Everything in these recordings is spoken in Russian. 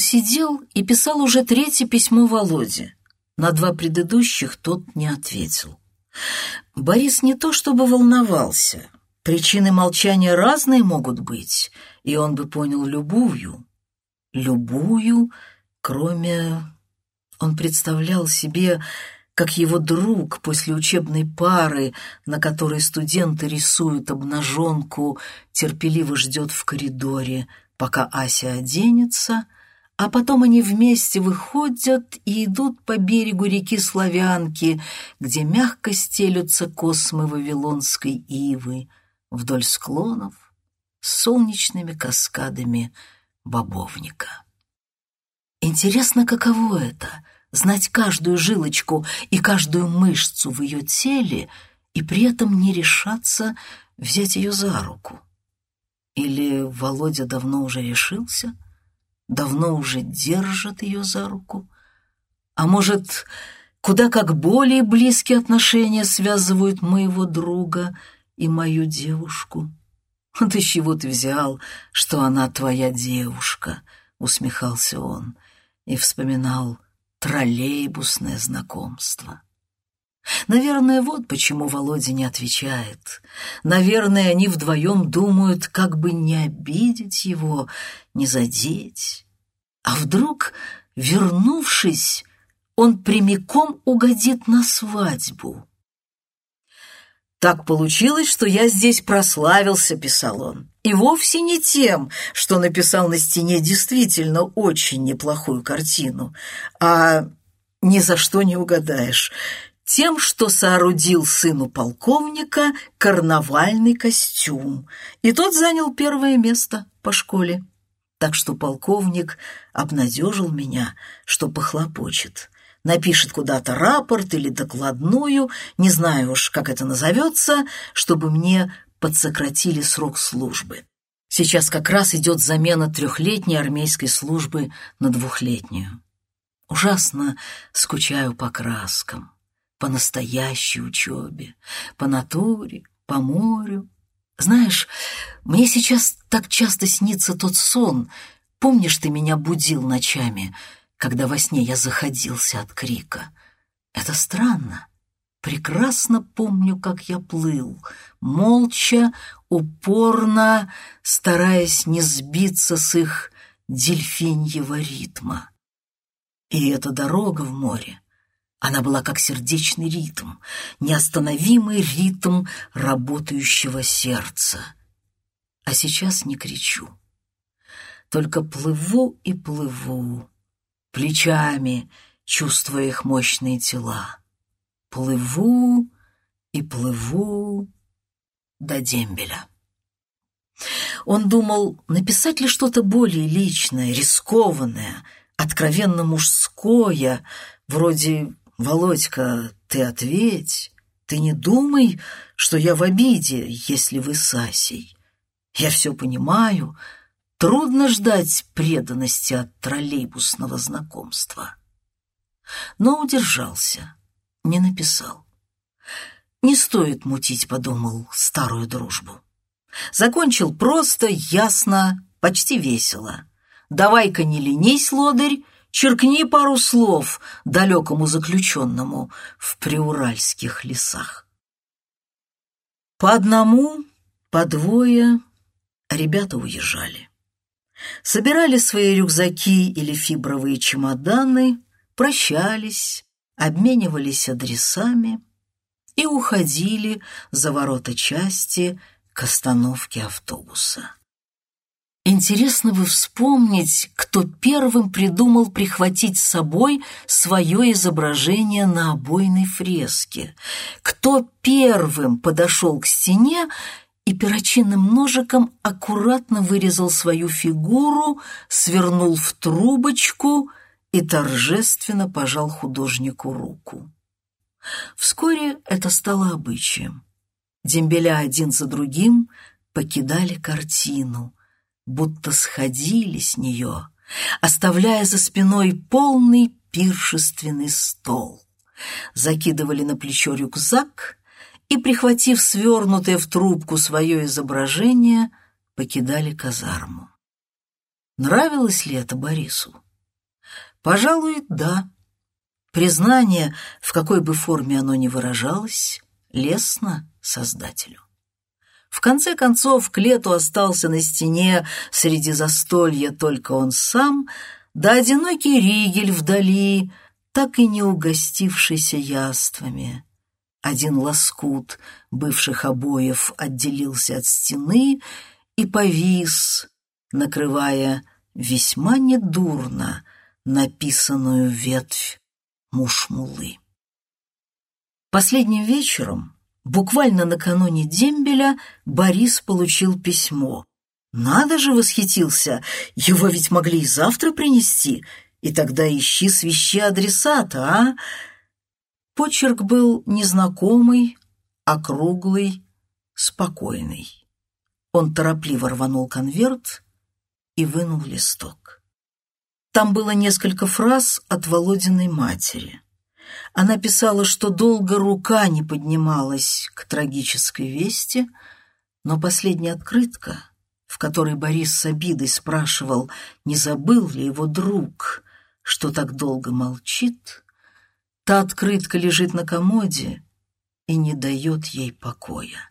сидел и писал уже третье письмо Володе. На два предыдущих тот не ответил. Борис не то чтобы волновался. Причины молчания разные могут быть, и он бы понял любую. Любую, кроме... Он представлял себе, как его друг после учебной пары, на которой студенты рисуют обнаженку, терпеливо ждет в коридоре, пока Ася оденется, а потом они вместе выходят и идут по берегу реки Славянки, где мягко стелются космы вавилонской ивы, вдоль склонов с солнечными каскадами бобовника. Интересно, каково это — знать каждую жилочку и каждую мышцу в ее теле и при этом не решаться взять ее за руку. Или Володя давно уже решился, давно уже держит ее за руку, а может, куда как более близкие отношения связывают моего друга и мою девушку. «Ты чего ты взял, что она твоя девушка?» — усмехался он и вспоминал троллейбусное знакомство. Наверное, вот почему Володя не отвечает. Наверное, они вдвоем думают, как бы не обидеть его, не задеть. А вдруг, вернувшись, он прямиком угодит на свадьбу? «Так получилось, что я здесь прославился», — писал он. «И вовсе не тем, что написал на стене действительно очень неплохую картину, а ни за что не угадаешь, тем, что соорудил сыну полковника карнавальный костюм, и тот занял первое место по школе. Так что полковник обнадежил меня, что похлопочет» напишет куда-то рапорт или докладную, не знаю уж, как это назовется, чтобы мне подсократили срок службы. Сейчас как раз идет замена трехлетней армейской службы на двухлетнюю. Ужасно скучаю по краскам, по настоящей учебе, по натуре, по морю. Знаешь, мне сейчас так часто снится тот сон. Помнишь, ты меня будил ночами — когда во сне я заходился от крика. Это странно. Прекрасно помню, как я плыл, молча, упорно, стараясь не сбиться с их дельфиньего ритма. И эта дорога в море, она была как сердечный ритм, неостановимый ритм работающего сердца. А сейчас не кричу, только плыву и плыву, плечами, чувствуя их мощные тела. Плыву и плыву до дембеля. Он думал, написать ли что-то более личное, рискованное, откровенно мужское, вроде «Володька, ты ответь, ты не думай, что я в обиде, если вы с Асей. Я все понимаю, Трудно ждать преданности от троллейбусного знакомства. Но удержался, не написал. Не стоит мутить, подумал, старую дружбу. Закончил просто, ясно, почти весело. Давай-ка не ленись, лодырь, черкни пару слов далекому заключенному в приуральских лесах. По одному, по двое ребята уезжали собирали свои рюкзаки или фибровые чемоданы, прощались, обменивались адресами и уходили за ворота части к остановке автобуса. Интересно бы вспомнить, кто первым придумал прихватить с собой свое изображение на обойной фреске, кто первым подошел к стене и перочинным ножиком аккуратно вырезал свою фигуру, свернул в трубочку и торжественно пожал художнику руку. Вскоре это стало обычаем. Дембеля один за другим покидали картину, будто сходили с нее, оставляя за спиной полный пиршественный стол. Закидывали на плечо рюкзак и, прихватив свернутое в трубку свое изображение, покидали казарму. Нравилось ли это Борису? Пожалуй, да. Признание, в какой бы форме оно ни выражалось, лестно Создателю. В конце концов, к лету остался на стене среди застолья только он сам, да одинокий Ригель вдали, так и не угостившийся яствами. Один лоскут бывших обоев отделился от стены и повис, накрывая весьма недурно написанную ветвь мушмулы. Последним вечером, буквально накануне дембеля, Борис получил письмо. «Надо же!» — восхитился. «Его ведь могли и завтра принести, и тогда ищи свищи адресата, а?» Почерк был незнакомый, округлый, спокойный. Он торопливо рванул конверт и вынул листок. Там было несколько фраз от Володиной матери. Она писала, что долго рука не поднималась к трагической вести, но последняя открытка, в которой Борис с обидой спрашивал, не забыл ли его друг, что так долго молчит, Та открытка лежит на комоде и не дает ей покоя.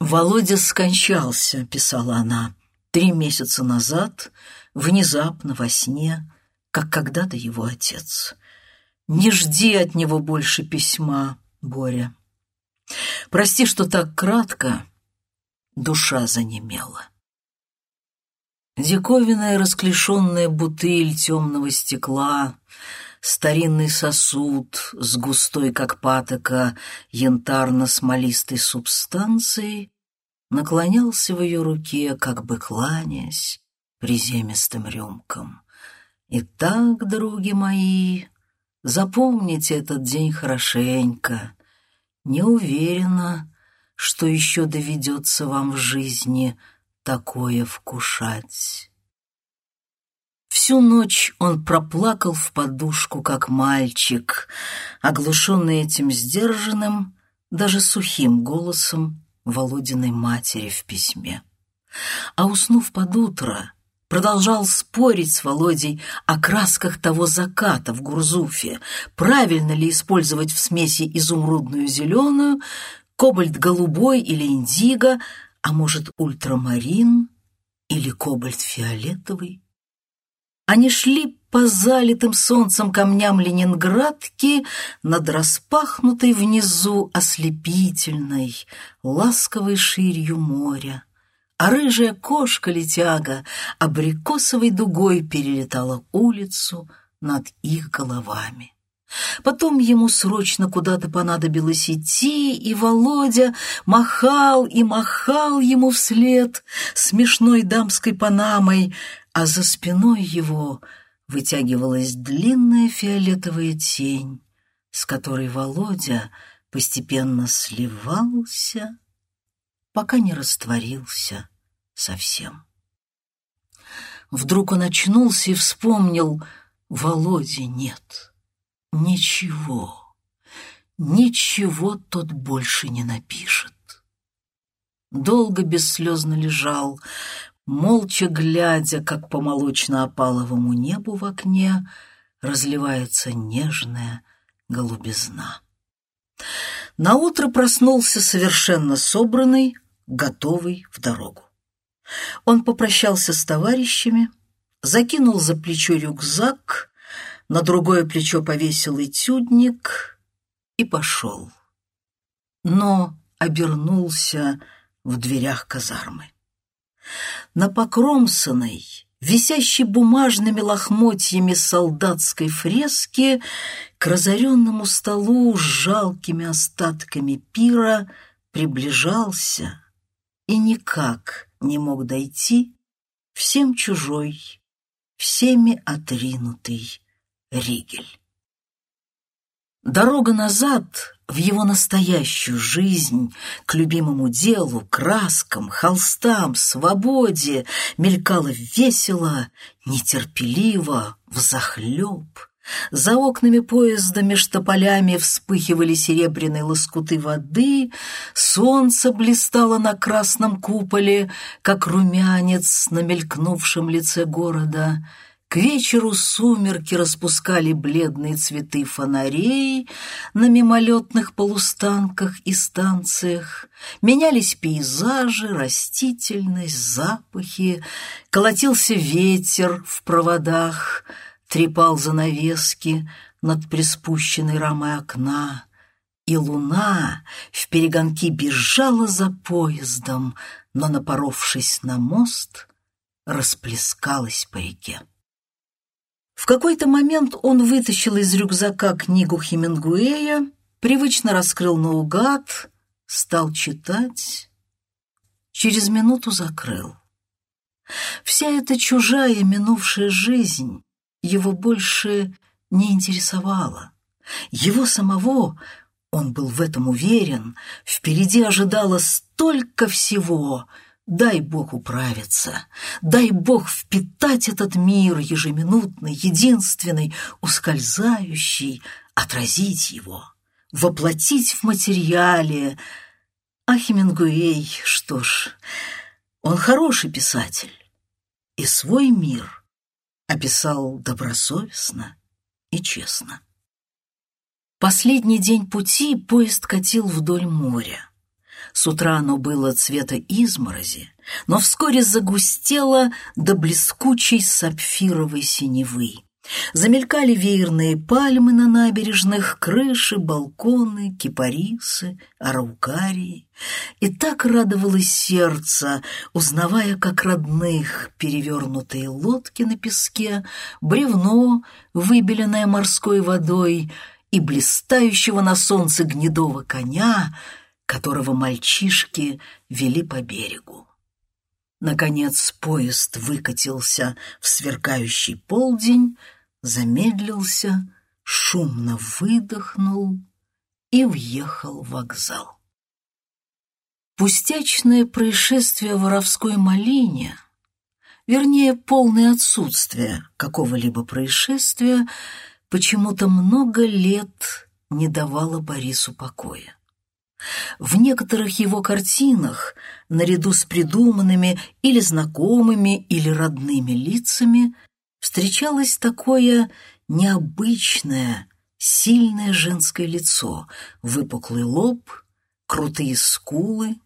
«Володя скончался», — писала она, — «три месяца назад, внезапно, во сне, как когда-то его отец. Не жди от него больше письма, Боря. Прости, что так кратко, душа занемела». Диковинная расклешенная бутыль темного стекла — старинный сосуд с густой, как патока, янтарно-смолистой субстанцией наклонялся в ее руке, как бы кланяясь приземистым рюмкам. Итак, други мои, запомните этот день хорошенько. Не уверена, что еще доведется вам в жизни такое вкушать. Всю ночь он проплакал в подушку, как мальчик, оглушенный этим сдержанным, даже сухим голосом Володиной матери в письме. А уснув под утро, продолжал спорить с Володей о красках того заката в Гурзуфе, правильно ли использовать в смеси изумрудную зеленую, кобальт-голубой или индиго, а может, ультрамарин или кобальт-фиолетовый. Они шли по залитым солнцем камням Ленинградки над распахнутой внизу ослепительной, ласковой ширью моря. А рыжая кошка-летяга абрикосовой дугой перелетала улицу над их головами. Потом ему срочно куда-то понадобилось идти, и Володя махал и махал ему вслед смешной дамской панамой, а за спиной его вытягивалась длинная фиолетовая тень, с которой Володя постепенно сливался, пока не растворился совсем. Вдруг он очнулся и вспомнил, Володи нет, ничего, ничего тот больше не напишет. Долго бесслезно лежал, молча глядя, как по молочно-опаловому небу в окне разливается нежная голубизна. Наутро проснулся совершенно собранный, готовый в дорогу. Он попрощался с товарищами, закинул за плечо рюкзак, на другое плечо повесил этюдник и пошел. Но обернулся в дверях казармы. На покромсанной, висящей бумажными лохмотьями солдатской фрески, к разоренному столу с жалкими остатками пира приближался и никак не мог дойти всем чужой, всеми отринутый Ригель. Дорога назад в его настоящую жизнь, к любимому делу, краскам, холстам, свободе, мелькало весело, нетерпеливо, взахлеб. За окнами поезда меж тополями вспыхивали серебряные лоскуты воды, солнце блистало на красном куполе, как румянец на мелькнувшем лице города. К вечеру сумерки распускали бледные цветы фонарей на мимолетных полустанках и станциях. Менялись пейзажи, растительность, запахи. Колотился ветер в проводах, трепал занавески над приспущенной рамой окна. И луна в перегонки бежала за поездом, но, напоровшись на мост, расплескалась по реке. В какой-то момент он вытащил из рюкзака книгу Хемингуэя, привычно раскрыл наугад, стал читать, через минуту закрыл. Вся эта чужая минувшая жизнь его больше не интересовала. Его самого, он был в этом уверен, впереди ожидало столько всего — Дай Бог управиться, дай Бог впитать этот мир ежеминутный, единственный, ускользающий, отразить его, воплотить в материале. А Хемингуэй, что ж, он хороший писатель, и свой мир описал добросовестно и честно. Последний день пути поезд катил вдоль моря. С утра оно было цвета изморози, но вскоре загустело до блескучей сапфировой синевы. Замелькали веерные пальмы на набережных, крыши, балконы, кипарисы, араукарии. И так радовалось сердце, узнавая как родных перевернутые лодки на песке, бревно, выбеленное морской водой, и блистающего на солнце гнедого коня — которого мальчишки вели по берегу. Наконец поезд выкатился в сверкающий полдень, замедлился, шумно выдохнул и въехал в вокзал. Пустячное происшествие в воровской малине, вернее, полное отсутствие какого-либо происшествия, почему-то много лет не давало Борису покоя. В некоторых его картинах, наряду с придуманными или знакомыми, или родными лицами, встречалось такое необычное, сильное женское лицо, выпуклый лоб, крутые скулы,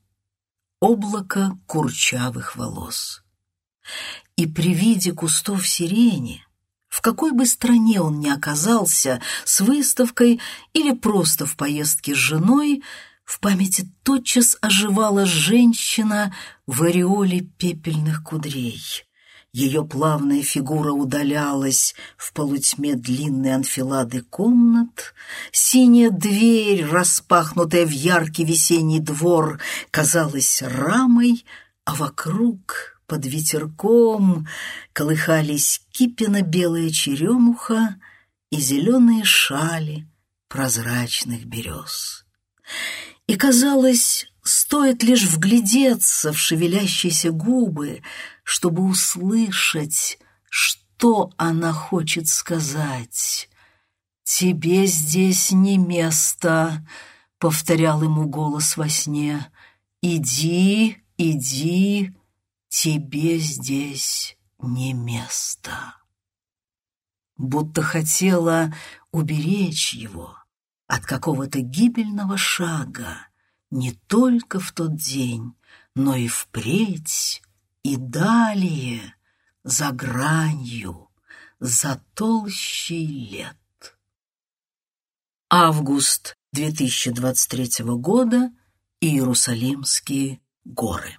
облако курчавых волос. И при виде кустов сирени, в какой бы стране он ни оказался, с выставкой или просто в поездке с женой, в памяти тотчас оживала женщина в ореоле пепельных кудрей. Ее плавная фигура удалялась в полутьме длинной анфилады комнат. Синяя дверь, распахнутая в яркий весенний двор, казалась рамой, а вокруг, под ветерком, колыхались кипина-белая черемуха и зеленые шали прозрачных берез. И казалось, стоит лишь вглядеться в шевелящиеся губы, чтобы услышать, что она хочет сказать. «Тебе здесь не место», — повторял ему голос во сне. «Иди, иди, тебе здесь не место». Будто хотела уберечь его от какого-то гибельного шага не только в тот день, но и впредь, и далее, за гранью, за толщей лет. Август 2023 года. Иерусалимские горы.